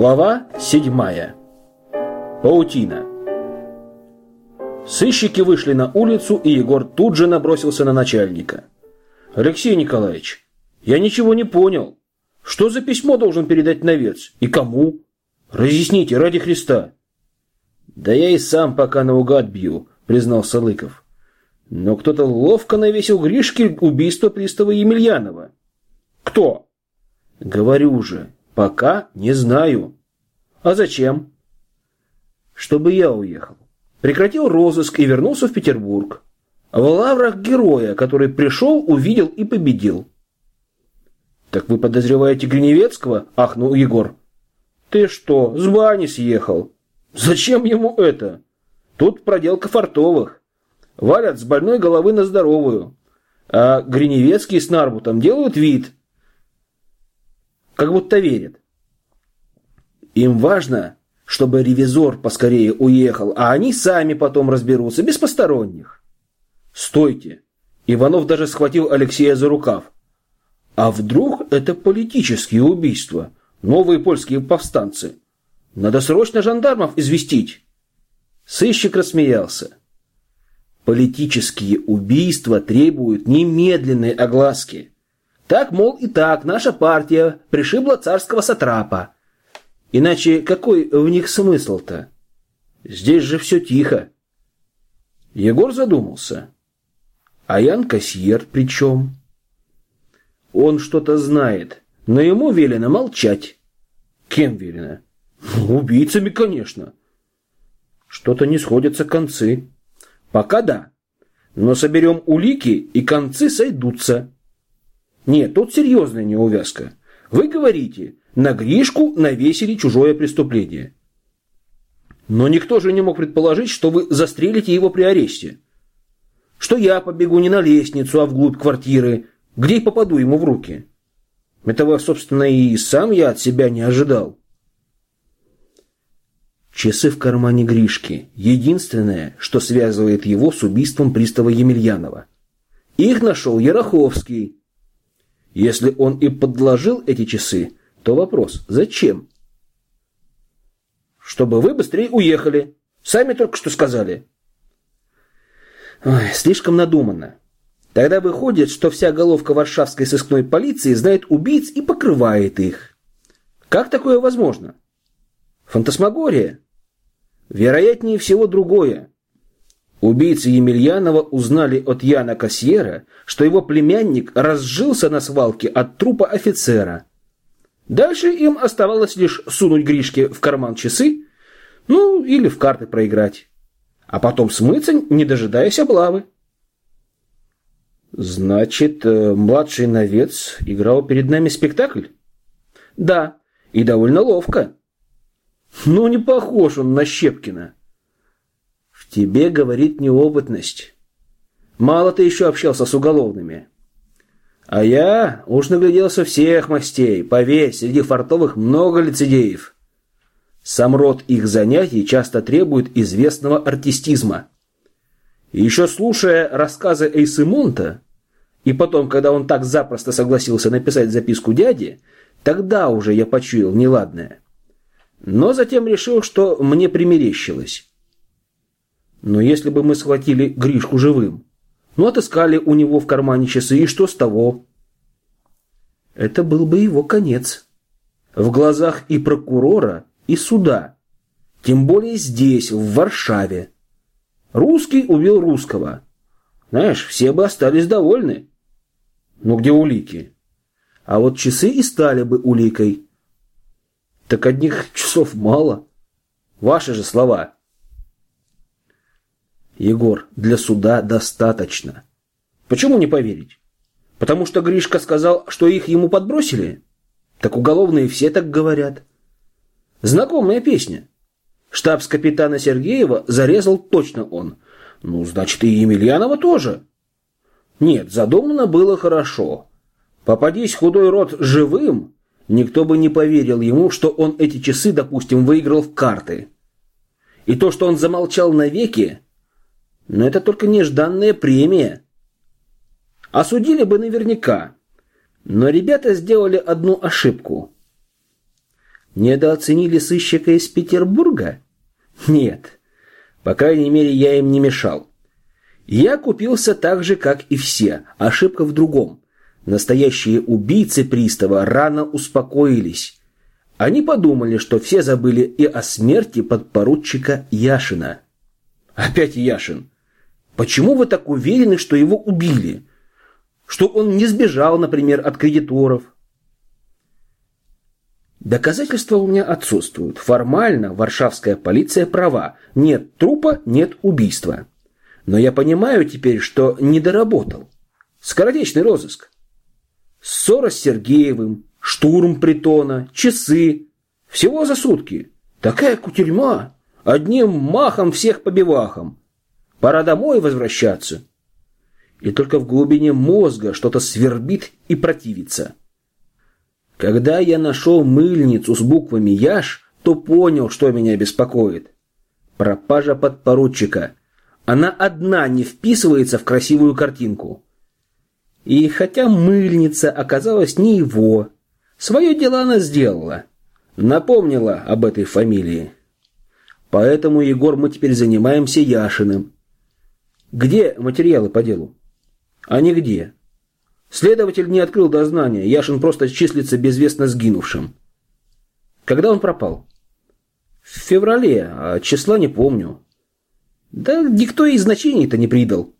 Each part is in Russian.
Глава седьмая. Паутина. Сыщики вышли на улицу, и Егор тут же набросился на начальника. «Алексей Николаевич, я ничего не понял. Что за письмо должен передать Новец? И кому? Разъясните, ради Христа». «Да я и сам пока наугад бью», — признался Лыков. «Но кто-то ловко навесил Гришке убийство пристава Емельянова». «Кто?» «Говорю же, пока не знаю». «А зачем?» «Чтобы я уехал. Прекратил розыск и вернулся в Петербург. В лаврах героя, который пришел, увидел и победил». «Так вы подозреваете Гриневецкого?» – ахнул Егор. «Ты что, с бани съехал? Зачем ему это? Тут проделка фартовых. Валят с больной головы на здоровую. А Гриневецкий с Нарбутом делают вид, как будто верят. Им важно, чтобы ревизор поскорее уехал, а они сами потом разберутся, без посторонних. Стойте. Иванов даже схватил Алексея за рукав. А вдруг это политические убийства? Новые польские повстанцы? Надо срочно жандармов известить. Сыщик рассмеялся. Политические убийства требуют немедленной огласки. Так, мол, и так наша партия пришибла царского сатрапа. Иначе какой в них смысл-то? Здесь же все тихо. Егор задумался. А Ян Кассиер при чем? Он что-то знает, но ему велено молчать. Кем велено? Убийцами, конечно. Что-то не сходятся концы. Пока да. Но соберем улики, и концы сойдутся. Нет, тут серьезная неувязка. Вы говорите, на Гришку навесили чужое преступление. Но никто же не мог предположить, что вы застрелите его при аресте. Что я побегу не на лестницу, а вглубь квартиры, где и попаду ему в руки. Этого, собственно, и сам я от себя не ожидал. Часы в кармане Гришки – единственное, что связывает его с убийством пристава Емельянова. Их нашел Яроховский – если он и подложил эти часы, то вопрос – зачем? Чтобы вы быстрее уехали. Сами только что сказали. Ой, слишком надуманно. Тогда выходит, что вся головка варшавской сыскной полиции знает убийц и покрывает их. Как такое возможно? Фантасмагория? Вероятнее всего другое. Убийцы Емельянова узнали от Яна Кассьера, что его племянник разжился на свалке от трупа офицера. Дальше им оставалось лишь сунуть Гришке в карман часы, ну или в карты проиграть. А потом смыться, не дожидаясь облавы. Значит, э, младший новец играл перед нами спектакль? Да, и довольно ловко. Ну, не похож он на Щепкина тебе говорит неопытность. Мало ты еще общался с уголовными. А я уж нагляделся всех мастей. Поверь, среди фартовых много лицедеев. Сам род их занятий часто требует известного артистизма. Еще слушая рассказы Эйсимунта, и потом, когда он так запросто согласился написать записку дяде, тогда уже я почуял неладное. Но затем решил, что мне примерещилось. Но если бы мы схватили Гришку живым, ну отыскали у него в кармане часы, и что с того? Это был бы его конец. В глазах и прокурора, и суда. Тем более здесь, в Варшаве. Русский убил русского. Знаешь, все бы остались довольны. Ну где улики? А вот часы и стали бы уликой. Так одних часов мало. Ваши же слова. Егор, для суда достаточно. Почему не поверить? Потому что Гришка сказал, что их ему подбросили? Так уголовные все так говорят. Знакомая песня. Штабс-капитана Сергеева зарезал точно он. Ну, значит, и Емельянова тоже. Нет, задумано было хорошо. Попадись худой рот живым, никто бы не поверил ему, что он эти часы, допустим, выиграл в карты. И то, что он замолчал навеки, но это только нежданная премия. Осудили бы наверняка. Но ребята сделали одну ошибку. Недооценили сыщика из Петербурга? Нет. По крайней мере, я им не мешал. Я купился так же, как и все. Ошибка в другом. Настоящие убийцы пристава рано успокоились. Они подумали, что все забыли и о смерти подпоручика Яшина. Опять Яшин. Почему вы так уверены, что его убили? Что он не сбежал, например, от кредиторов? Доказательства у меня отсутствуют. Формально варшавская полиция права. Нет трупа, нет убийства. Но я понимаю теперь, что не доработал. Скоротечный розыск. Ссора с Сергеевым, штурм притона, часы. Всего за сутки. Такая кутерьма. Одним махом всех побивахом. Пора домой возвращаться. И только в глубине мозга что-то свербит и противится. Когда я нашел мыльницу с буквами «Яш», то понял, что меня беспокоит. Пропажа подпоручика. Она одна не вписывается в красивую картинку. И хотя мыльница оказалась не его, свое дело она сделала. Напомнила об этой фамилии. Поэтому, Егор, мы теперь занимаемся Яшиным. Где материалы по делу? А нигде. Следователь не открыл дознания, Яшин просто числится безвестно сгинувшим. Когда он пропал? В феврале, а числа не помню. Да никто и значений-то не придал.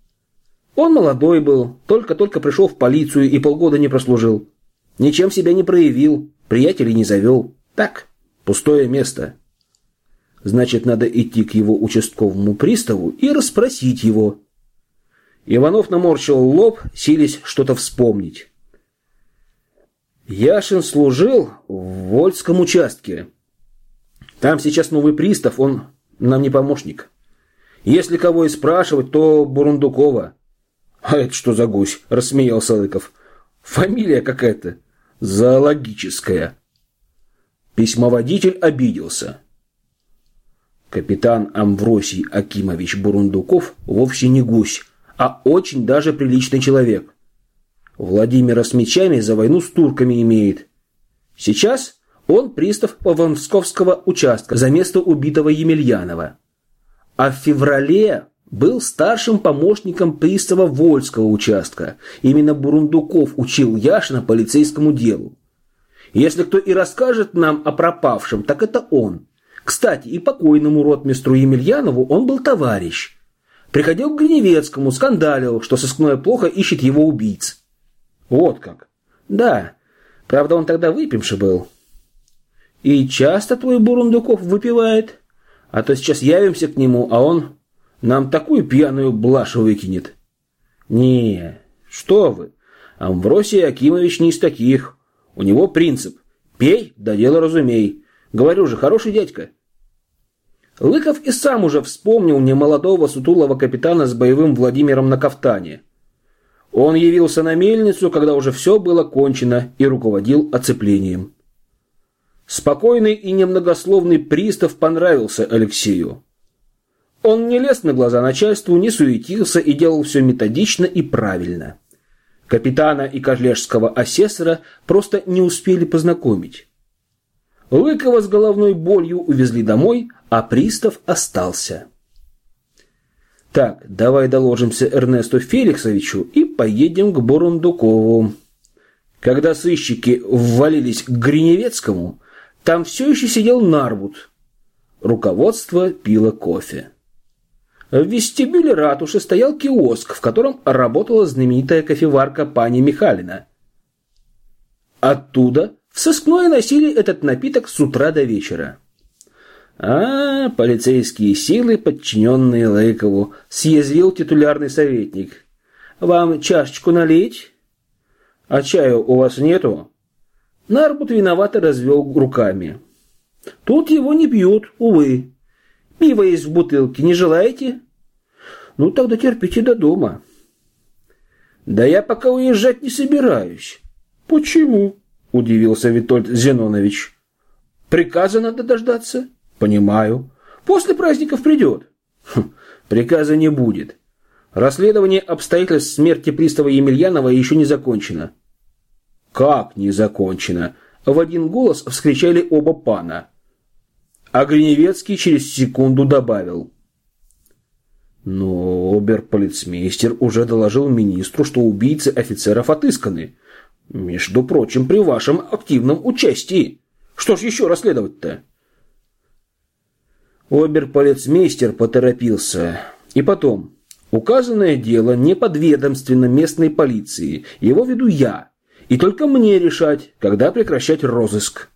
Он молодой был, только-только пришел в полицию и полгода не прослужил. Ничем себя не проявил, приятелей не завел. Так, пустое место. Значит, надо идти к его участковому приставу и расспросить его. Иванов наморщил лоб, силясь что-то вспомнить. Яшин служил в Вольском участке. Там сейчас новый пристав, он нам не помощник. Если кого и спрашивать, то Бурундукова. А это что за гусь? Рассмеялся Лыков. Фамилия какая-то зоологическая. Письмоводитель обиделся. Капитан Амвросий Акимович Бурундуков вовсе не гусь, а очень даже приличный человек. Владимира с мечами за войну с турками имеет. Сейчас он пристав Павансковского участка за место убитого Емельянова. А в феврале был старшим помощником пристава Вольского участка. Именно Бурундуков учил Яшина полицейскому делу. Если кто и расскажет нам о пропавшем, так это он. Кстати, и покойному ротмистру Емельянову он был товарищ. Приходил к Гриневецкому, скандалил, что сыскное плохо ищет его убийц. Вот как. Да, правда, он тогда выпивший был. И часто твой Бурундуков выпивает? А то сейчас явимся к нему, а он нам такую пьяную блажь выкинет. Не, что вы. Амвросий Акимович не из таких. У него принцип. Пей, да дело разумей. Говорю же, хороший дядька. Лыков и сам уже вспомнил немолодого сутулого капитана с боевым Владимиром на кафтане. Он явился на мельницу, когда уже все было кончено, и руководил оцеплением. Спокойный и немногословный пристав понравился Алексею. Он не лез на глаза начальству, не суетился и делал все методично и правильно. Капитана и кожлежского асессора просто не успели познакомить. Лыкова с головной болью увезли домой, а пристав остался. Так, давай доложимся Эрнесту Феликсовичу и поедем к Бурундукову. Когда сыщики ввалились к Гриневецкому, там все еще сидел Нарбут. Руководство пило кофе. В вестибюле ратуши стоял киоск, в котором работала знаменитая кофеварка пани Михалина. Оттуда в сыскное носили этот напиток с утра до вечера. А, полицейские силы, подчиненные Лейкову, съязвил титулярный советник. Вам чашечку налить? А чаю у вас нету? Нарбут виновато развел руками. Тут его не пьют, увы. Пиво есть в бутылке, не желаете? Ну, тогда терпите до дома. Да я пока уезжать не собираюсь. Почему? Удивился Витольд Зенонович. Приказа надо дождаться. Понимаю. После праздников придет. Хм, приказа не будет. Расследование обстоятельств смерти пристава Емельянова еще не закончено. Как не закончено? в один голос вскричали оба пана. А Гриневецкий через секунду добавил. Но оберполицмейстер уже доложил министру, что убийцы офицеров отысканы. Между прочим, при вашем активном участии. Что ж еще расследовать-то? Оберполицмейстер поторопился. И потом, указанное дело не подведомственно местной полиции. Его веду я. И только мне решать, когда прекращать розыск.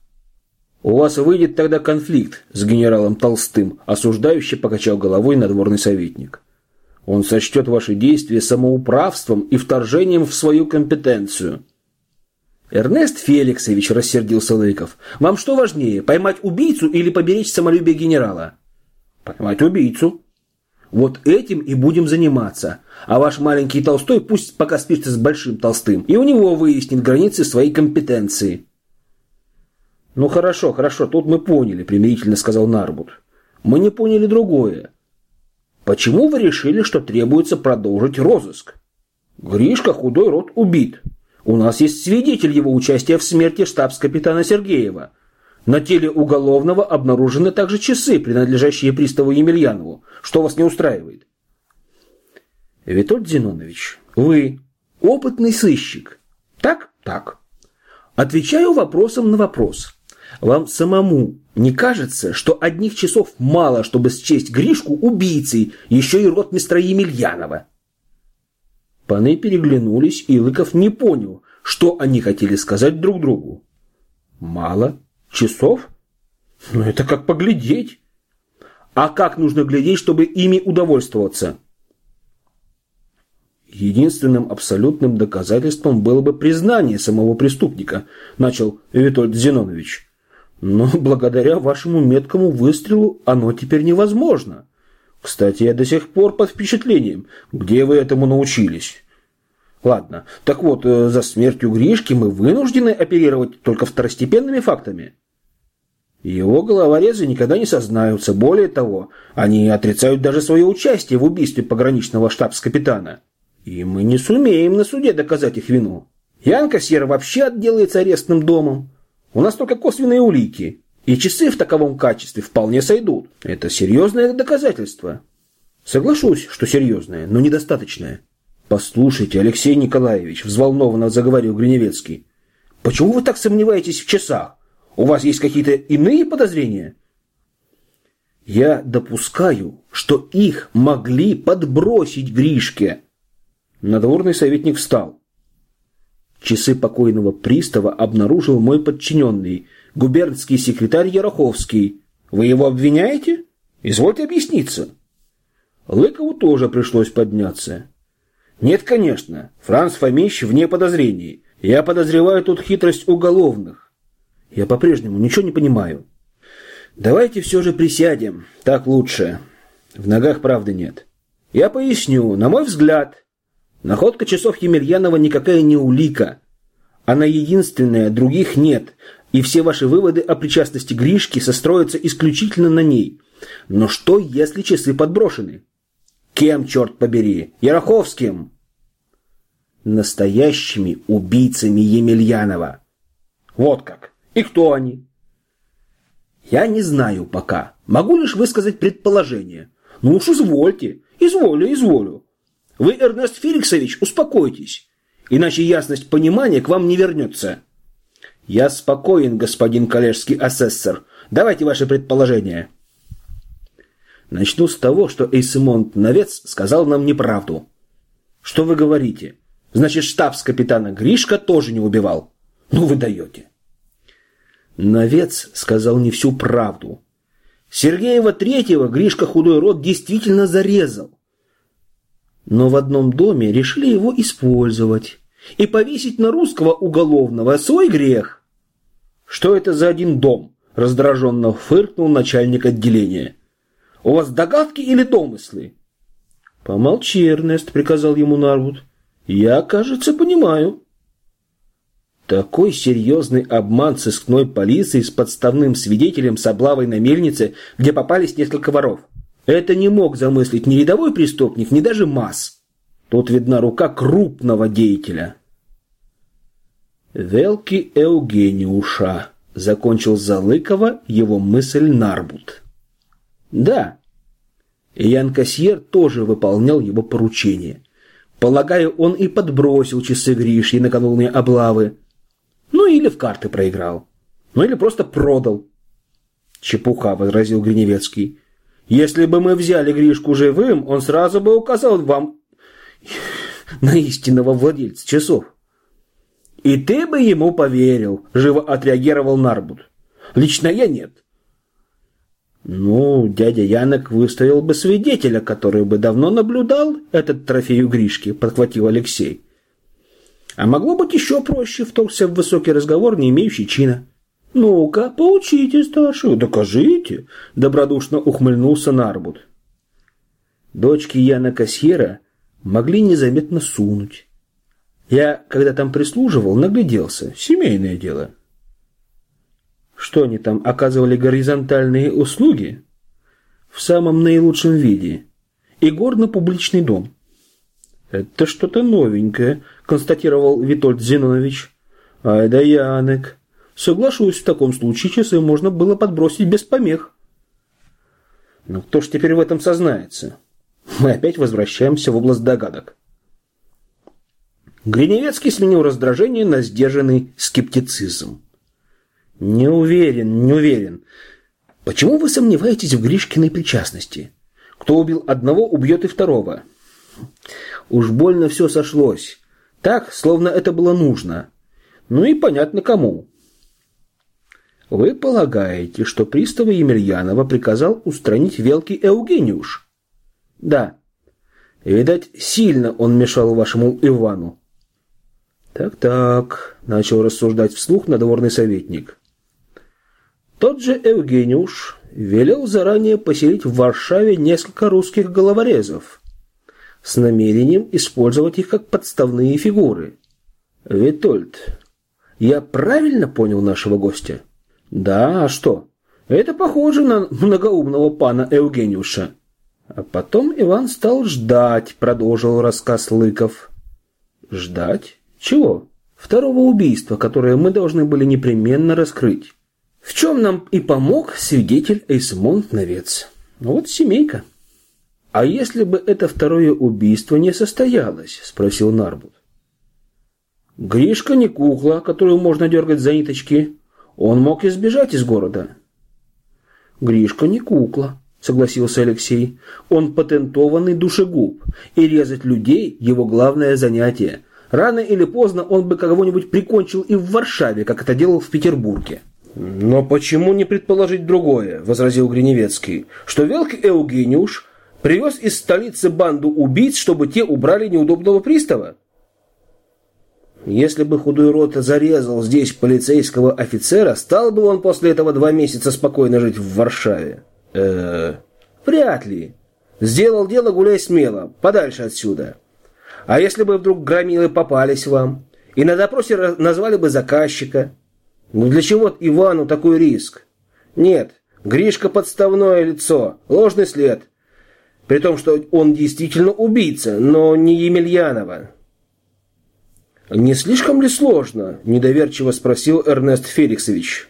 У вас выйдет тогда конфликт с генералом Толстым, осуждающе покачал головой надворный советник. Он сочтет ваши действия самоуправством и вторжением в свою компетенцию. Эрнест Феликсович, рассердился Лыков, вам что важнее, поймать убийцу или поберечь самолюбие генерала? Поймать убийцу. Вот этим и будем заниматься. А ваш маленький Толстой пусть пока спишется с большим Толстым, и у него выяснит границы своей компетенции. «Ну хорошо, хорошо, тут мы поняли», – примирительно сказал Нарбут. «Мы не поняли другое. Почему вы решили, что требуется продолжить розыск? Гришка худой рот убит. У нас есть свидетель его участия в смерти штабс-капитана Сергеева. На теле уголовного обнаружены также часы, принадлежащие приставу Емельянову. Что вас не устраивает?» «Витольд Зинонович, вы опытный сыщик. Так? Так. Отвечаю вопросом на вопрос. Вам самому не кажется, что одних часов мало, чтобы счесть Гришку убийцей, еще и ротмистра Емельянова? Паны переглянулись, и Лыков не понял, что они хотели сказать друг другу. Мало? Часов? Ну это как поглядеть. А как нужно глядеть, чтобы ими удовольствоваться? Единственным абсолютным доказательством было бы признание самого преступника, начал Витольд Зинонович. Но благодаря вашему меткому выстрелу оно теперь невозможно. Кстати, я до сих пор под впечатлением. Где вы этому научились? Ладно, так вот, э, за смертью Гришки мы вынуждены оперировать только второстепенными фактами. Его головорезы никогда не сознаются. Более того, они отрицают даже свое участие в убийстве пограничного штабс-капитана. И мы не сумеем на суде доказать их вину. Янка Сера вообще отделается арестным домом. У нас только косвенные улики. И часы в таковом качестве вполне сойдут. Это серьезное доказательство. Соглашусь, что серьезное, но недостаточное. Послушайте, Алексей Николаевич, взволнованно заговорил Гриневецкий. Почему вы так сомневаетесь в часах? У вас есть какие-то иные подозрения? Я допускаю, что их могли подбросить Гришке. Надворный советник встал. Часы покойного пристава обнаружил мой подчиненный, губернский секретарь Яроховский. Вы его обвиняете? Извольте объясниться. Лыкову тоже пришлось подняться. Нет, конечно, Франц Фомич вне подозрений. Я подозреваю тут хитрость уголовных. Я по-прежнему ничего не понимаю. Давайте все же присядем, так лучше. В ногах правды нет. Я поясню, на мой взгляд, Находка часов Емельянова никакая не улика. Она единственная, других нет, и все ваши выводы о причастности Гришки состроятся исключительно на ней. Но что, если часы подброшены? Кем, черт побери? Яроховским? Настоящими убийцами Емельянова. Вот как. И кто они? Я не знаю пока. Могу лишь высказать предположение. Ну уж извольте. Изволю, изволю. Вы, Эрнест Феликсович, успокойтесь, иначе ясность понимания к вам не вернется. Я спокоен, господин коллежский асессор. Давайте ваши предположения. Начну с того, что Эйсимонт Навец сказал нам неправду. Что вы говорите? Значит, штабс-капитана Гришка тоже не убивал. Ну вы даете. Навец сказал не всю правду. Сергеева Третьего Гришка худой рот действительно зарезал. Но в одном доме решили его использовать и повесить на русского уголовного свой грех. Что это за один дом? Раздраженно фыркнул начальник отделения. У вас догадки или домыслы? Помолчи, Эрнест, приказал ему Нарвуд. Я, кажется, понимаю. Такой серьезный обман сыскной полиции с подставным свидетелем с облавой на мельнице, где попались несколько воров. Это не мог замыслить ни рядовой преступник, ни даже масс. Тут видна рука крупного деятеля. Велки Эугениуша, закончил Залыкова его мысль Нарбут. Да, и Ян Кассьер тоже выполнял его поручение. Полагаю, он и подбросил часы Гриши накануне облавы. Ну или в карты проиграл. Ну или просто продал. Чепуха, возразил Гриневецкий. Если бы мы взяли Гришку живым, он сразу бы указал вам на истинного владельца часов. И ты бы ему поверил, живо отреагировал Нарбут. Лично я нет. Ну, дядя Янок выставил бы свидетеля, который бы давно наблюдал этот трофей у Гришки, подхватил Алексей. А могло быть еще проще, вторгся в высокий разговор, не имеющий чина. «Ну-ка, поучите старшую, докажите!» – добродушно ухмыльнулся Нарбут. Дочки Яна Кассьера могли незаметно сунуть. Я, когда там прислуживал, нагляделся. Семейное дело. Что они там оказывали горизонтальные услуги? В самом наилучшем виде. И горно-публичный дом. Это что-то новенькое, констатировал Витольд Зинонович. Ай да Янек. Соглашусь, в таком случае часы можно было подбросить без помех. Но кто ж теперь в этом сознается? Мы опять возвращаемся в область догадок. Гриневецкий сменил раздражение на сдержанный скептицизм. «Не уверен, не уверен. Почему вы сомневаетесь в Гришкиной причастности? Кто убил одного, убьет и второго. Уж больно все сошлось. Так, словно это было нужно. Ну и понятно кому. Вы полагаете, что пристава Емельянова приказал устранить велкий Евгениуш? Да. Видать, сильно он мешал вашему Ивану. Так-так, начал рассуждать вслух надворный советник. Тот же Евгениуш велел заранее поселить в Варшаве несколько русских головорезов с намерением использовать их как подставные фигуры. Витольд, я правильно понял нашего гостя? Да, а что? Это похоже на многоумного пана Евгениуша. А потом Иван стал ждать, продолжил рассказ Лыков. Ждать? Чего? Второго убийства, которое мы должны были непременно раскрыть. В чем нам и помог свидетель Эйсмонт Новец. Ну вот семейка. А если бы это второе убийство не состоялось, спросил Нарбут. Гришка не кукла, которую можно дергать за ниточки. Он мог избежать из города. Гришка не кукла, согласился Алексей. Он патентованный душегуб, и резать людей его главное занятие. Рано или поздно он бы кого-нибудь прикончил и в Варшаве, как это делал в Петербурге. «Но почему не предположить другое?» – возразил Гриневецкий. «Что Велк Евгениуш привез из столицы банду убийц, чтобы те убрали неудобного пристава?» Если бы худой рот зарезал здесь полицейского офицера, стал бы он после этого два месяца спокойно жить в Варшаве? Э, вряд ли. Сделал дело, гуляй смело, подальше отсюда. А если бы вдруг громилы попались вам, и на допросе назвали бы заказчика? Ну для чего Ивану такой риск? Нет, Гришка подставное лицо, ложный след. При том, что он действительно убийца, но не Емельянова. «Не слишком ли сложно?» – недоверчиво спросил Эрнест Феликсович.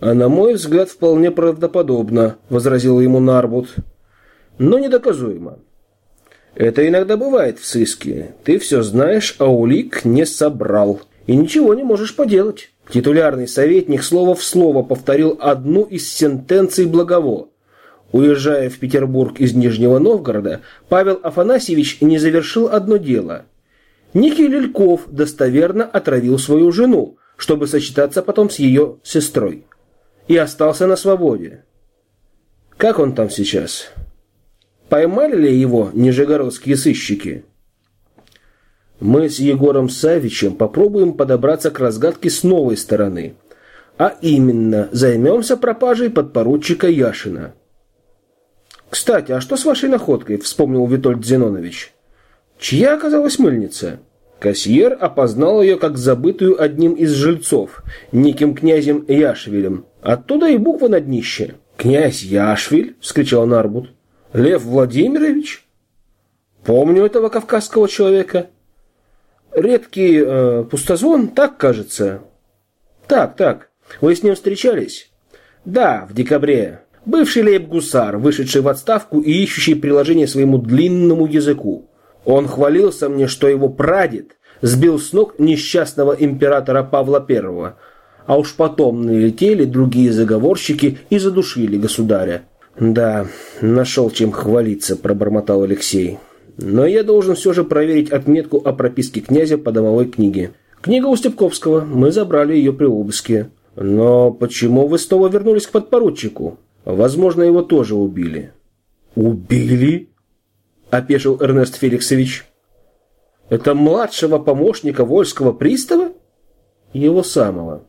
«А на мой взгляд, вполне правдоподобно», – возразил ему Нарбут. «Но недоказуемо. Это иногда бывает в сыске. Ты все знаешь, а улик не собрал. И ничего не можешь поделать. Титулярный советник слово в слово повторил одну из сентенций Благово. Уезжая в Петербург из Нижнего Новгорода, Павел Афанасьевич не завершил одно дело. Некий Лельков достоверно отравил свою жену, чтобы сочетаться потом с ее сестрой. И остался на свободе. Как он там сейчас? Поймали ли его нижегородские сыщики? Мы с Егором Савичем попробуем подобраться к разгадке с новой стороны. А именно, займемся пропажей подпоручика Яшина. «Кстати, а что с вашей находкой?» – вспомнил Витольд Зинонович. «Чья оказалась мыльница?» Кассиер опознал ее как забытую одним из жильцов, неким князем Яшвилем. Оттуда и буква на днище. «Князь Яшвиль?» – вскричал Нарбут. «Лев Владимирович?» «Помню этого кавказского человека». Редкий э, пустозвон, так кажется. Так, так. Вы с ним встречались? Да, в декабре. Бывший лейб-гусар, вышедший в отставку и ищущий приложение своему длинному языку. Он хвалился мне, что его прадед сбил с ног несчастного императора Павла I, а уж потом налетели другие заговорщики и задушили государя. «Да, нашел чем хвалиться», – пробормотал Алексей. «Но я должен все же проверить отметку о прописке князя по домовой книге. Книга у Степковского, мы забрали ее при обыске. Но почему вы снова вернулись к подпоручику? Возможно, его тоже убили». «Убили?» – опешил Эрнест Феликсович. «Это младшего помощника Вольского пристава?» «Его самого».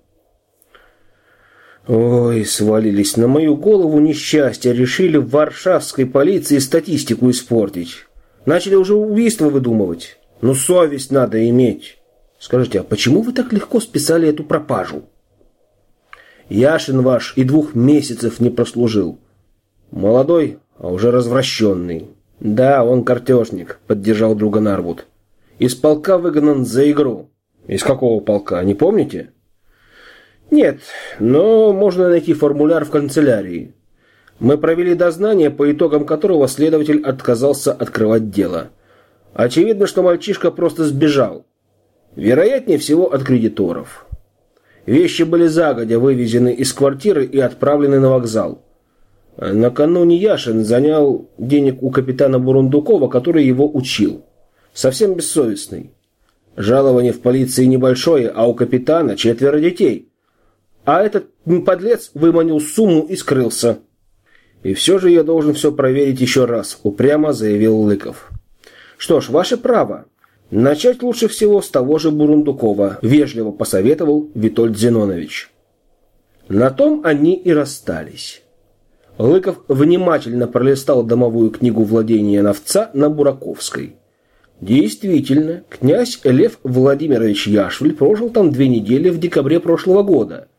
Ой, свалились на мою голову несчастья, решили в варшавской полиции статистику испортить. Начали уже убийство выдумывать. Ну, совесть надо иметь. Скажите, а почему вы так легко списали эту пропажу? Яшин ваш и двух месяцев не прослужил. Молодой, а уже развращенный. Да, он картежник, поддержал друга Нарвуд. Из полка выгнан за игру. Из какого полка, не помните? Нет, но можно найти формуляр в канцелярии. Мы провели дознание, по итогам которого следователь отказался открывать дело. Очевидно, что мальчишка просто сбежал. Вероятнее всего от кредиторов. Вещи были загодя вывезены из квартиры и отправлены на вокзал. Накануне Яшин занял денег у капитана Бурундукова, который его учил. Совсем бессовестный. Жалование в полиции небольшое, а у капитана четверо детей. А этот подлец выманил сумму и скрылся. И все же я должен все проверить еще раз, упрямо заявил Лыков. Что ж, ваше право. Начать лучше всего с того же Бурундукова, вежливо посоветовал Витольд Зенонович. На том они и расстались. Лыков внимательно пролистал домовую книгу владения новца на Бураковской. Действительно, князь Лев Владимирович Яшвиль прожил там две недели в декабре прошлого года –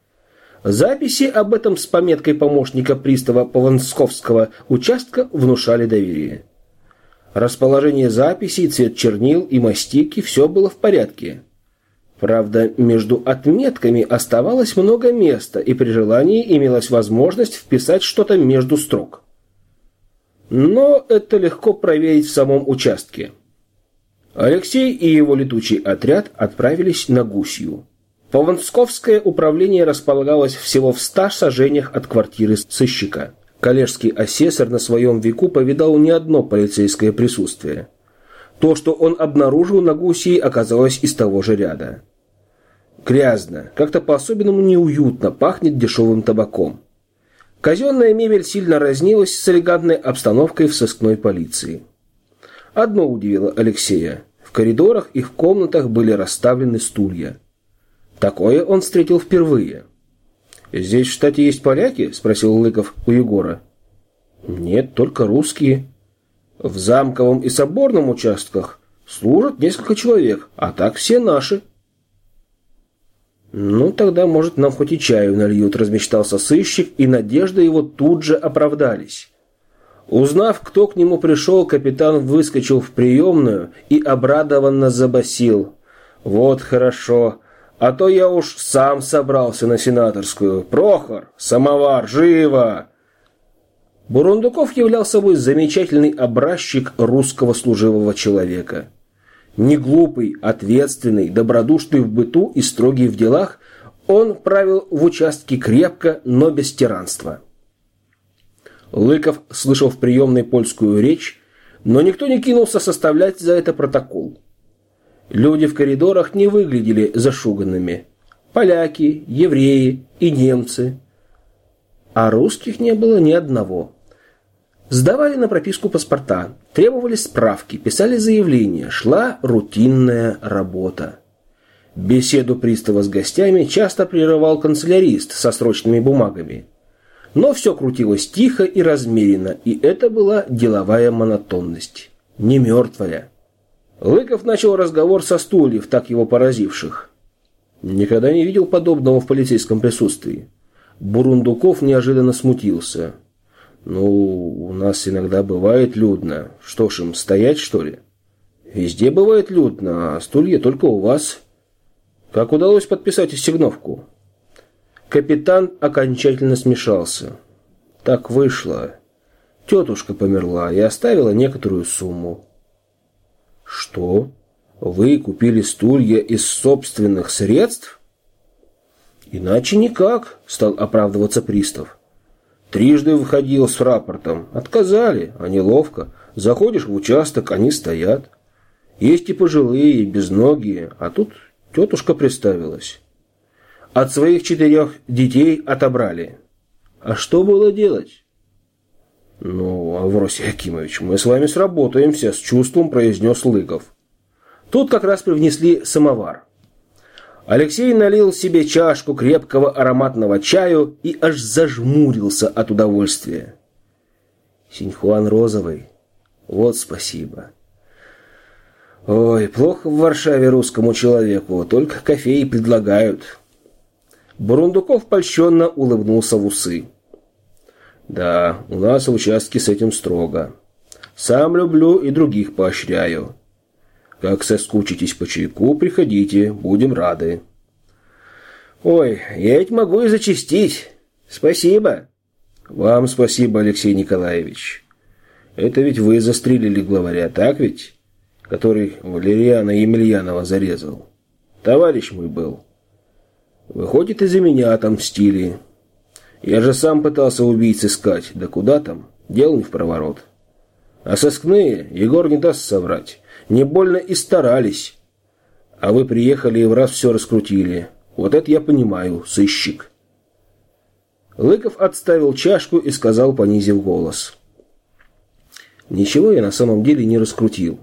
Записи об этом с пометкой помощника пристава Повансковского участка внушали доверие. Расположение записей, цвет чернил и мастики – все было в порядке. Правда, между отметками оставалось много места, и при желании имелась возможность вписать что-то между строк. Но это легко проверить в самом участке. Алексей и его летучий отряд отправились на Гусью. Повансковское управление располагалось всего в ста сажениях от квартиры сыщика. Коллежский асессор на своем веку повидал не одно полицейское присутствие. То, что он обнаружил на Гусии, оказалось из того же ряда. Грязно, как-то по-особенному неуютно, пахнет дешевым табаком. Казенная мебель сильно разнилась с элегантной обстановкой в сыскной полиции. Одно удивило Алексея. В коридорах и в комнатах были расставлены стулья. Такое он встретил впервые. «Здесь в штате есть поляки?» – спросил Лыков у Егора. «Нет, только русские. В замковом и соборном участках служат несколько человек, а так все наши». «Ну, тогда, может, нам хоть и чаю нальют», – размечтался сыщик, и надежды его тут же оправдались. Узнав, кто к нему пришел, капитан выскочил в приемную и обрадованно забасил. «Вот хорошо. А то я уж сам собрался на сенаторскую. Прохор, самовар, живо!» Бурундуков являл собой замечательный образчик русского служивого человека. Не глупый, ответственный, добродушный в быту и строгий в делах, он правил в участке крепко, но без тиранства. Лыков слышал в приемной польскую речь, но никто не кинулся составлять за это протокол. Люди в коридорах не выглядели зашуганными. Поляки, евреи и немцы. А русских не было ни одного. Сдавали на прописку паспорта, требовали справки, писали заявления, шла рутинная работа. Беседу пристава с гостями часто прерывал канцелярист со срочными бумагами. Но все крутилось тихо и размеренно, и это была деловая монотонность, не мертвая. Лыков начал разговор со стульев, так его поразивших. Никогда не видел подобного в полицейском присутствии. Бурундуков неожиданно смутился. «Ну, у нас иногда бывает людно. Что ж им, стоять, что ли?» Везде бывает людно, а стулья только у вас. Как удалось подписать ассигновку? Капитан окончательно смешался. Так вышло. Тетушка померла и оставила некоторую сумму. Что? Вы купили стулья из собственных средств? Иначе никак, стал оправдываться пристав. Трижды выходил с рапортом. Отказали, а неловко. Заходишь в участок, они стоят. Есть и пожилые, и безногие, а тут тетушка представилась. От своих четырех детей отобрали. А что было делать? Ну, Авросий Акимович, мы с вами сработаемся, с чувством произнес Лыков. Тут как раз привнесли самовар. Алексей налил себе чашку крепкого ароматного чаю и аж зажмурился от удовольствия. Синьхуан розовый. Вот спасибо. Ой, плохо в Варшаве русскому человеку, только кофе и предлагают. Бурундуков польщенно улыбнулся в усы. Да, у нас в участке с этим строго. Сам люблю и других поощряю. Как соскучитесь по чайку, приходите, будем рады. Ой, я ведь могу и зачастить. Спасибо. Вам спасибо, Алексей Николаевич. Это ведь вы застрелили главаря, так ведь? Который Валериана Емельянова зарезал. Товарищ мой был. Выходит, из-за меня отомстили. Я же сам пытался убийц искать, да куда там, дело не в проворот. А сыскные Егор не даст соврать. Не больно и старались. А вы приехали и в раз все раскрутили. Вот это я понимаю, сыщик. Лыков отставил чашку и сказал, понизив голос. Ничего я на самом деле не раскрутил.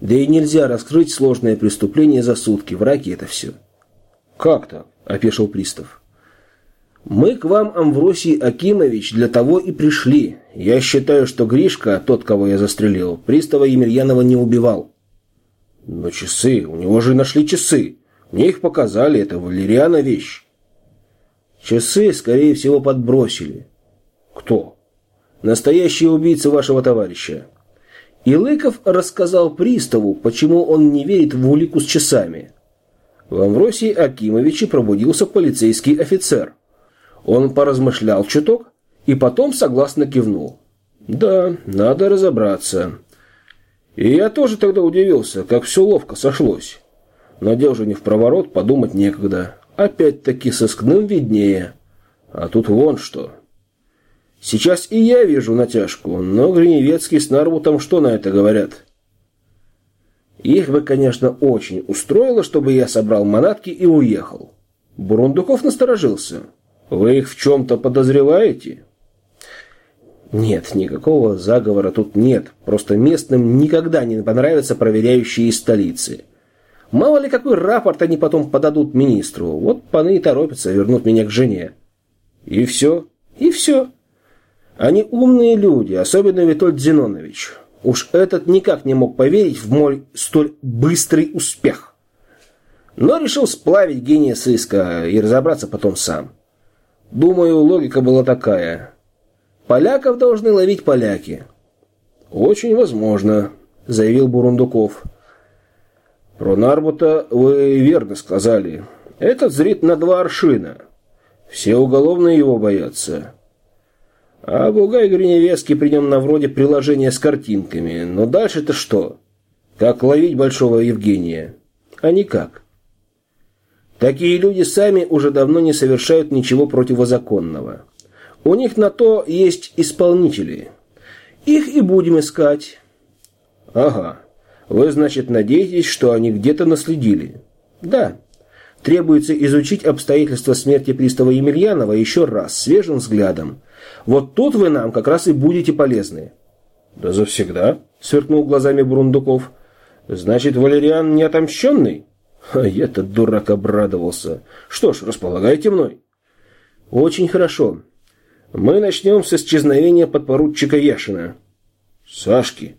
Да и нельзя раскрыть сложное преступление за сутки. Враги это все. Как так? Опешил пристав. Мы к вам, Амвросий Акимович, для того и пришли. Я считаю, что Гришка, тот, кого я застрелил, пристава Емельянова не убивал. Но часы, у него же нашли часы. Мне их показали, это Валериана вещь. Часы, скорее всего, подбросили. Кто? Настоящий убийца вашего товарища. И Лыков рассказал приставу, почему он не верит в улику с часами. В Амвросии Акимовиче пробудился полицейский офицер. Он поразмышлял чуток и потом согласно кивнул. «Да, надо разобраться». И я тоже тогда удивился, как все ловко сошлось. Но же не в проворот, подумать некогда. Опять-таки сыскным виднее. А тут вон что. Сейчас и я вижу натяжку, но Гриневецкий с Нарвутом что на это говорят? Их бы, конечно, очень устроило, чтобы я собрал манатки и уехал. Бурундуков насторожился. Вы их в чем-то подозреваете? Нет, никакого заговора тут нет. Просто местным никогда не понравятся проверяющие из столицы. Мало ли какой рапорт они потом подадут министру. Вот паны и торопятся вернуть меня к жене. И все. И все. Они умные люди, особенно Витольд Зинонович. Уж этот никак не мог поверить в мой столь быстрый успех. Но решил сплавить гения сыска и разобраться потом сам. Думаю, логика была такая. Поляков должны ловить поляки. Очень возможно, заявил Бурундуков. Про Нарбута вы верно сказали. Этот зрит на два аршина. Все уголовные его боятся. А Бугай Гриневецкий при нем на вроде приложения с картинками. Но дальше-то что? Как ловить большого Евгения? А никак. Такие люди сами уже давно не совершают ничего противозаконного. У них на то есть исполнители. Их и будем искать. Ага. Вы, значит, надеетесь, что они где-то наследили? Да. Требуется изучить обстоятельства смерти пристава Емельянова еще раз, свежим взглядом. Вот тут вы нам как раз и будете полезны. Да завсегда, сверкнул глазами Брундуков. Значит, Валериан не отомщенный? А я-то дурак обрадовался. Что ж, располагайте мной. Очень хорошо. Мы начнем с исчезновения подпоручика Яшина. Сашки?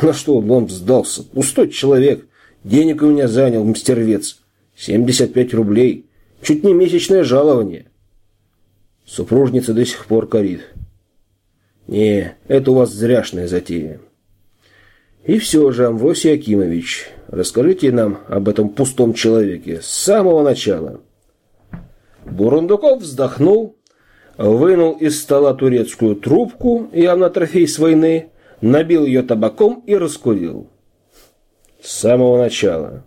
На что он вам сдался? Пустой человек. Денег у меня занял мастервец. 75 рублей. Чуть не месячное жалование. Супружница до сих пор корит. Не, это у вас зряшная затея. И все же, Амвросий Акимович, расскажите нам об этом пустом человеке с самого начала. Бурундуков вздохнул, вынул из стола турецкую трубку, явно трофей с войны, набил ее табаком и раскурил. С самого начала.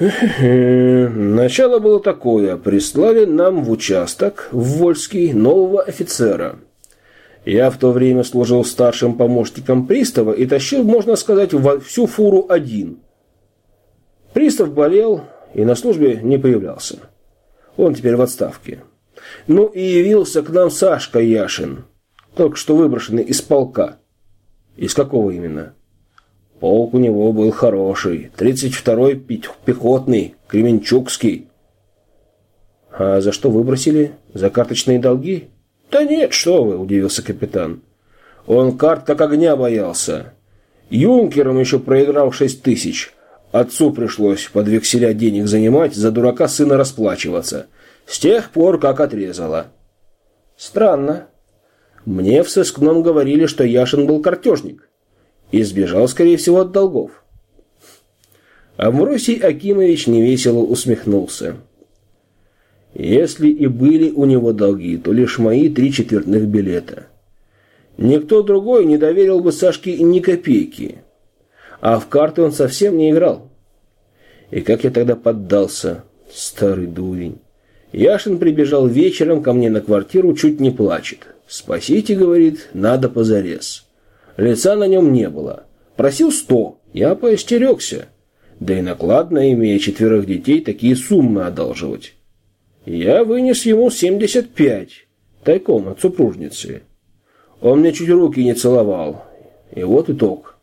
Начало было такое. Прислали нам в участок, в Вольский, нового офицера. Я в то время служил старшим помощником пристава и тащил, можно сказать, всю фуру один. Пристав болел и на службе не появлялся. Он теперь в отставке. Ну и явился к нам Сашка Яшин, только что выброшенный из полка. Из какого именно? Полк у него был хороший. 32-й пехотный, Кременчугский. А за что выбросили? За карточные долги? Да нет, что вы, удивился капитан. Он карт как огня боялся. Юнкером еще проиграл шесть тысяч. Отцу пришлось под векселя денег занимать, за дурака сына расплачиваться. С тех пор как отрезало. Странно. Мне в сыскном говорили, что Яшин был картежник. И сбежал, скорее всего, от долгов. Амвросий Акимович невесело усмехнулся. Если и были у него долги, то лишь мои три четвертных билета. Никто другой не доверил бы Сашке ни копейки. А в карты он совсем не играл. И как я тогда поддался, старый дурень. Яшин прибежал вечером ко мне на квартиру, чуть не плачет. «Спасите, — говорит, — надо позарез». Лица на нем не было. Просил сто, я поостерегся. Да и накладно, имея четверых детей, такие суммы одалживать. Я вынес ему семьдесят пять, тайком от супружницы. Он мне чуть руки не целовал. И вот итог.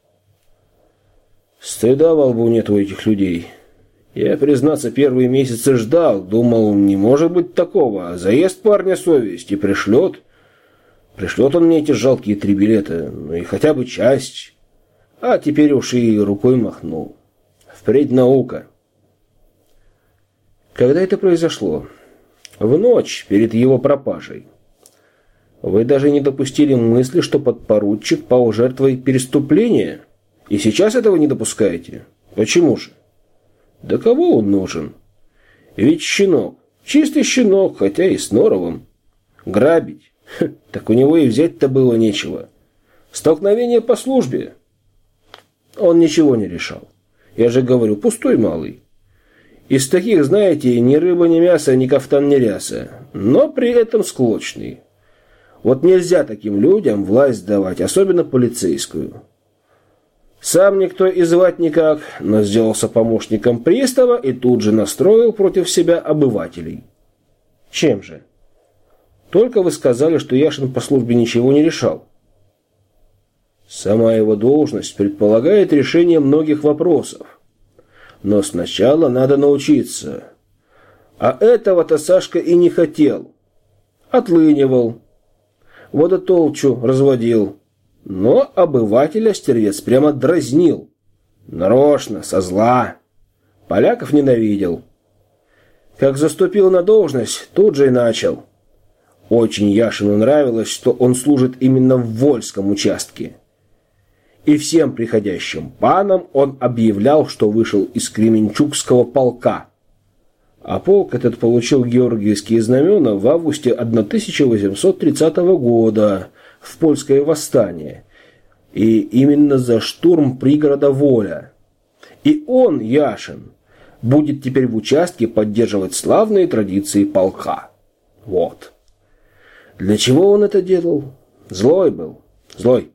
Стыда во нет у этих людей. Я, признаться, первые месяцы ждал, думал, не может быть такого. Заест парня совесть и пришлет. Пришлет он мне эти жалкие три билета, ну и хотя бы часть. А теперь уж и рукой махнул. Впредь наука. Когда это произошло? В ночь перед его пропажей. Вы даже не допустили мысли, что подпоручик пал жертвой преступления? И сейчас этого не допускаете? Почему же? Да кого он нужен? Ведь щенок, чистый щенок, хотя и с норовом. Грабить, так у него и взять-то было нечего. Столкновение по службе. Он ничего не решал. Я же говорю, пустой малый. Из таких, знаете, ни рыба, ни мясо, ни кафтан, ни ряса. Но при этом склочный. Вот нельзя таким людям власть давать, особенно полицейскую. Сам никто и звать никак, но сделался помощником пристава и тут же настроил против себя обывателей. Чем же? Только вы сказали, что Яшин по службе ничего не решал. Сама его должность предполагает решение многих вопросов. Но сначала надо научиться. А этого-то Сашка и не хотел. Отлынивал. Водотолчу разводил. Но обывателя стервец прямо дразнил. Нарочно, со зла. Поляков ненавидел. Как заступил на должность, тут же и начал. Очень Яшину нравилось, что он служит именно в Вольском участке. И всем приходящим панам он объявлял, что вышел из Кременчугского полка. А полк этот получил георгиевские знамена в августе 1830 года в польское восстание. И именно за штурм пригорода Воля. И он, Яшин, будет теперь в участке поддерживать славные традиции полка. Вот. Для чего он это делал? Злой был. Злой.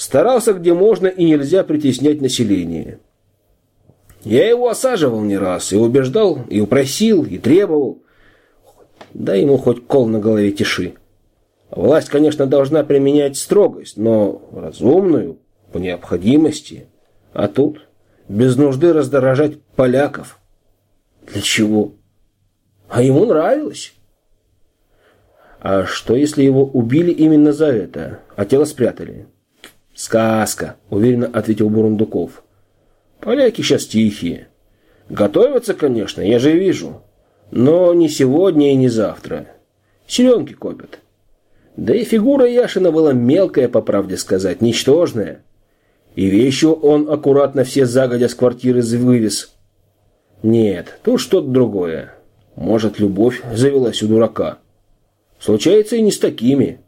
Старался, где можно и нельзя притеснять население. Я его осаживал не раз, и убеждал, и упросил, и требовал. Дай ему хоть кол на голове тиши. Власть, конечно, должна применять строгость, но разумную, по необходимости. А тут без нужды раздорожать поляков. Для чего? А ему нравилось. А что, если его убили именно за это, а тело спрятали? Сказка, уверенно ответил Бурундуков. Поляки сейчас тихие. Готовятся, конечно, я же вижу. Но не сегодня и не завтра. Селенки копят. Да и фигура Яшина была мелкая, по правде сказать, ничтожная. И вещи он аккуратно все загодя с квартиры вывез. Нет, тут что-то другое. Может, любовь завелась у дурака. Случается и не с такими.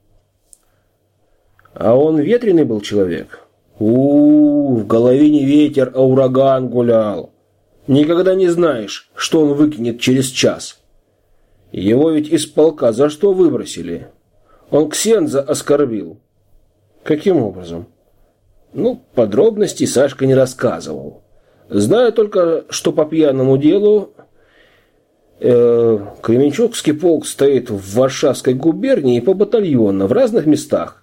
А он ветреный был человек. У, -у, -у в голове не ветер, а ураган гулял. Никогда не знаешь, что он выкинет через час. Его ведь из полка за что выбросили? Он Ксенза оскорбил. Каким образом? Ну, подробностей Сашка не рассказывал. Знаю только, что по пьяному делу э, Кременчугский полк стоит в Варшавской губернии по батальону в разных местах.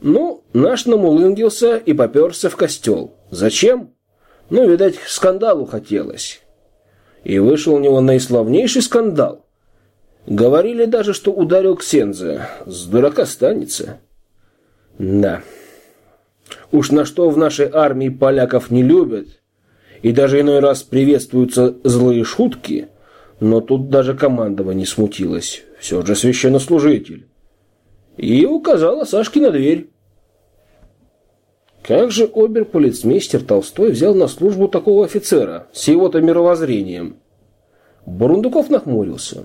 Ну, наш намулынгился и поперся в костел. Зачем? Ну, видать, скандалу хотелось. И вышел у него наиславнейший скандал. Говорили даже, что ударил Ксенза. С дурака станется. Да. Уж на что в нашей армии поляков не любят, и даже иной раз приветствуются злые шутки, но тут даже командование смутилось. Все же священнослужитель. И указала Сашке на дверь. Как же оберполицмейстер Толстой взял на службу такого офицера с его-то мировоззрением? Бурундуков нахмурился.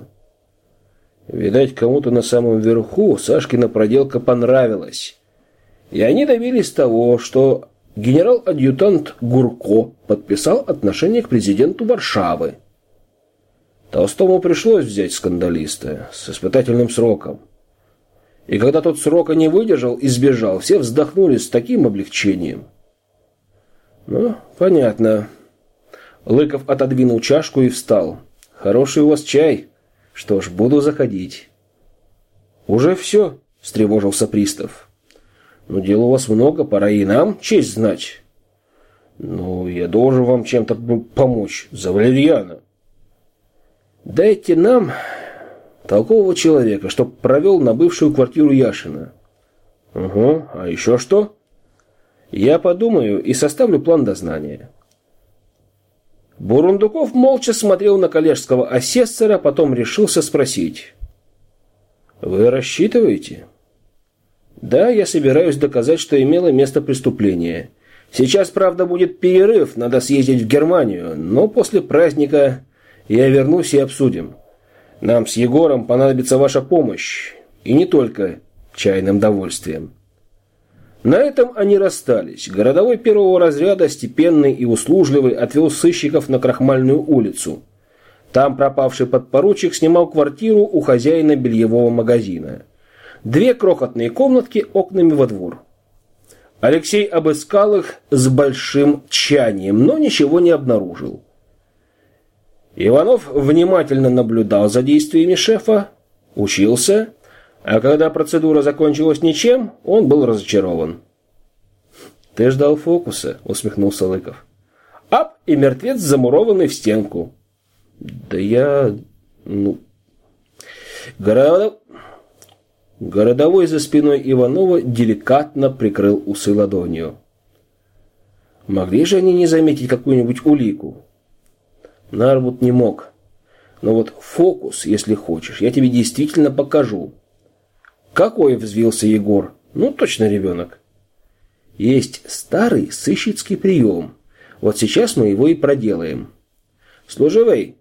Видать, кому-то на самом верху Сашкина проделка понравилась. И они добились того, что генерал-адъютант Гурко подписал отношение к президенту Варшавы. Толстому пришлось взять скандалиста с испытательным сроком. И когда тот срока не выдержал и сбежал, все вздохнули с таким облегчением. Ну, понятно. Лыков отодвинул чашку и встал. Хороший у вас чай. Что ж, буду заходить. Уже все, встревожился пристав. Но дела у вас много, пора и нам честь знать. Ну, я должен вам чем-то помочь. За Валерьяна. Дайте нам толкового человека, чтоб провел на бывшую квартиру Яшина. Угу, а еще что? Я подумаю и составлю план дознания. Бурундуков молча смотрел на коллежского асессора, потом решился спросить. «Вы рассчитываете?» «Да, я собираюсь доказать, что имело место преступление. Сейчас, правда, будет перерыв, надо съездить в Германию, но после праздника я вернусь и обсудим. Нам с Егором понадобится ваша помощь, и не только чайным довольствием». На этом они расстались. Городовой первого разряда, степенный и услужливый, отвел сыщиков на Крахмальную улицу. Там пропавший подпоручик снимал квартиру у хозяина бельевого магазина. Две крохотные комнатки окнами во двор. Алексей обыскал их с большим тщанием, но ничего не обнаружил. Иванов внимательно наблюдал за действиями шефа, учился а когда процедура закончилась ничем, он был разочарован. «Ты ждал фокуса», — усмехнулся Лыков. «Ап, и мертвец замурованный в стенку». «Да я... ну...» Городов... Городовой за спиной Иванова деликатно прикрыл усы ладонью. Могли же они не заметить какую-нибудь улику? Нарвуд не мог. Но вот фокус, если хочешь, я тебе действительно покажу. «Какой?» – взвился Егор. «Ну, точно ребенок». «Есть старый сыщицкий прием. Вот сейчас мы его и проделаем. Служивый,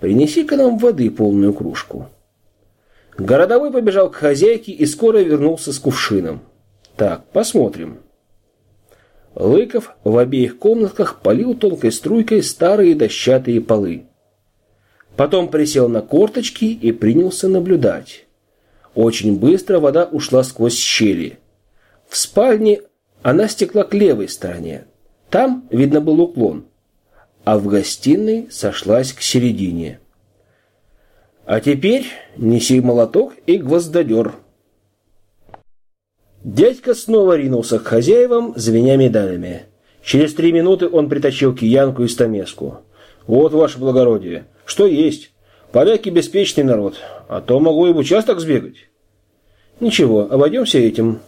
принеси-ка нам воды полную кружку». Городовой побежал к хозяйке и скоро вернулся с кувшином. «Так, посмотрим». Лыков в обеих комнатках полил тонкой струйкой старые дощатые полы. Потом присел на корточки и принялся наблюдать. Очень быстро вода ушла сквозь щели. В спальне она стекла к левой стороне. Там видно был уклон. А в гостиной сошлась к середине. А теперь неси молоток и гвоздодер. Дядька снова ринулся к хозяевам, звеня медалями. Через три минуты он притащил киянку и стамеску. «Вот, ваше благородие, что есть. Поляки беспечный народ, а то могу и в участок сбегать». Ничего, обойдемся этим.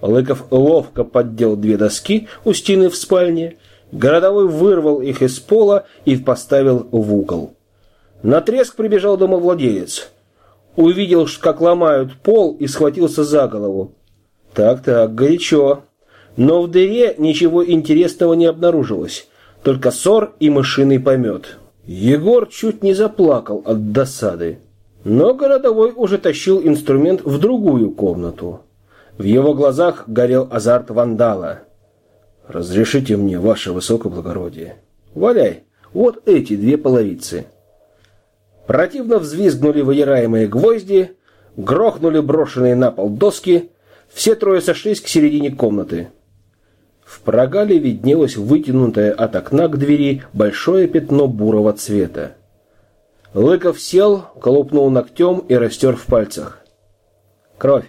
Лыков ловко поддел две доски у стены в спальне. Городовой вырвал их из пола и поставил в угол. На треск прибежал домовладелец. увидел, как ломают пол и схватился за голову. Так-так, горячо. Но в дыре ничего интересного не обнаружилось, только ссор и мышиный помет. Егор чуть не заплакал от досады. Но городовой уже тащил инструмент в другую комнату. В его глазах горел азарт вандала. «Разрешите мне, ваше высокоблагородие?» «Валяй, вот эти две половицы». Противно взвизгнули выдираемые гвозди, грохнули брошенные на пол доски, все трое сошлись к середине комнаты. В прогале виднелось вытянутое от окна к двери большое пятно бурого цвета. Лыков сел, колупнул ногтем и растер в пальцах. Кровь.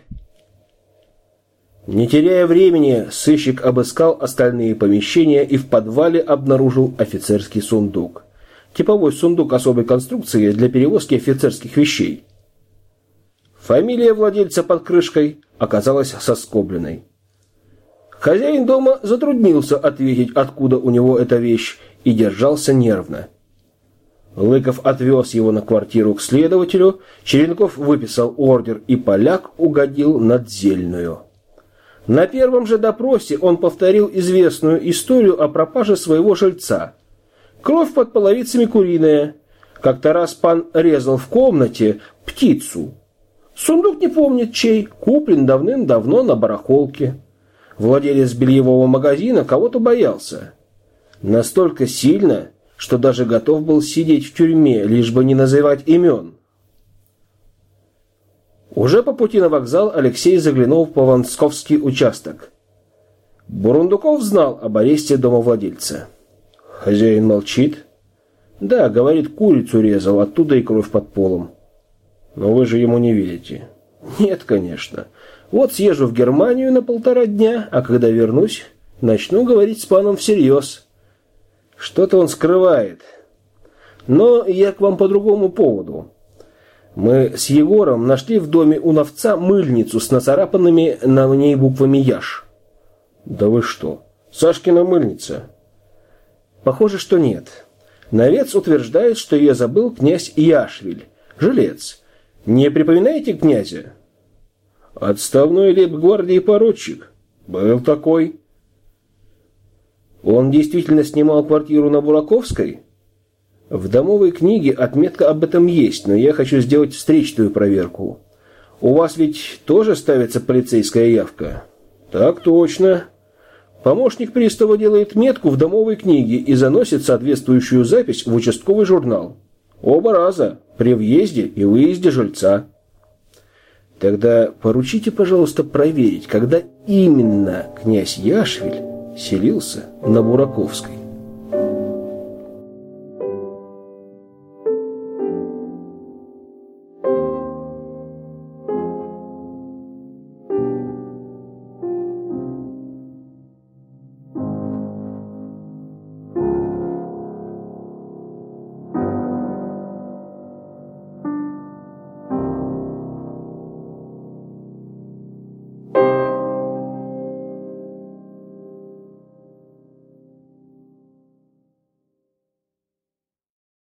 Не теряя времени, сыщик обыскал остальные помещения и в подвале обнаружил офицерский сундук. Типовой сундук особой конструкции для перевозки офицерских вещей. Фамилия владельца под крышкой оказалась соскобленной. Хозяин дома затруднился ответить, откуда у него эта вещь, и держался нервно. Лыков отвез его на квартиру к следователю, Черенков выписал ордер, и поляк угодил надзельную. На первом же допросе он повторил известную историю о пропаже своего жильца. Кровь под половицами куриная. Как-то раз пан резал в комнате птицу. Сундук не помнит чей, куплен давным-давно на барахолке. Владелец бельевого магазина кого-то боялся. Настолько сильно, что даже готов был сидеть в тюрьме, лишь бы не называть имен. Уже по пути на вокзал Алексей заглянул в Павансковский участок. Бурундуков знал об аресте домовладельца. Хозяин молчит. Да, говорит, курицу резал, оттуда и кровь под полом. Но вы же ему не верите. Нет, конечно. Вот съезжу в Германию на полтора дня, а когда вернусь, начну говорить с паном всерьез. Что-то он скрывает. Но я к вам по другому поводу. Мы с Егором нашли в доме у новца мыльницу с нацарапанными на ней буквами «Яш». Да вы что? Сашкина мыльница? Похоже, что нет. Новец утверждает, что ее забыл князь Яшвиль, жилец. Не припоминаете князя? Отставной лейб-гвардии поручик. Был такой. Он действительно снимал квартиру на Бураковской? В домовой книге отметка об этом есть, но я хочу сделать встречную проверку. У вас ведь тоже ставится полицейская явка? Так точно. Помощник пристава делает метку в домовой книге и заносит соответствующую запись в участковый журнал. Оба раза, при въезде и выезде жильца. Тогда поручите, пожалуйста, проверить, когда именно князь Яшвиль селился на Бураковской.